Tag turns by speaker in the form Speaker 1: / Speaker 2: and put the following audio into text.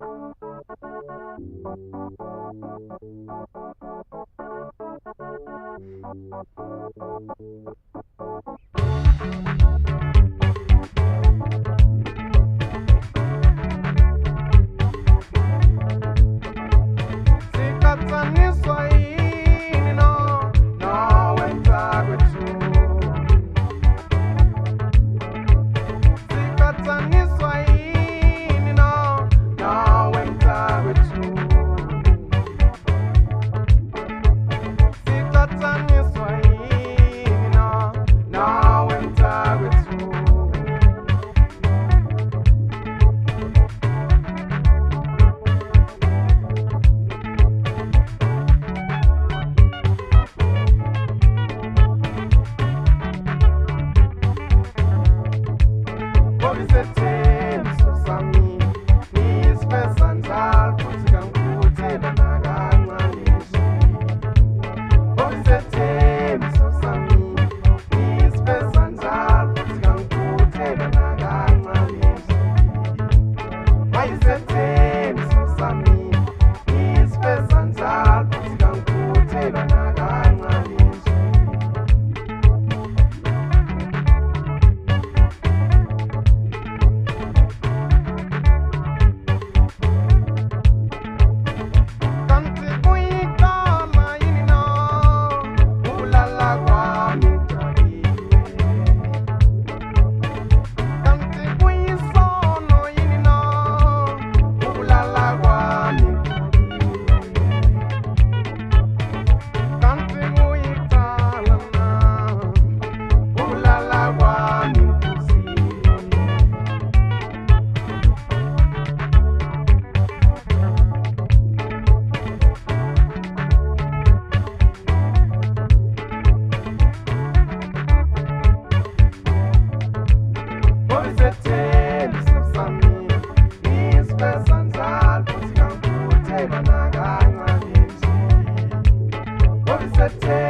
Speaker 1: Sikataniswa Is entertain.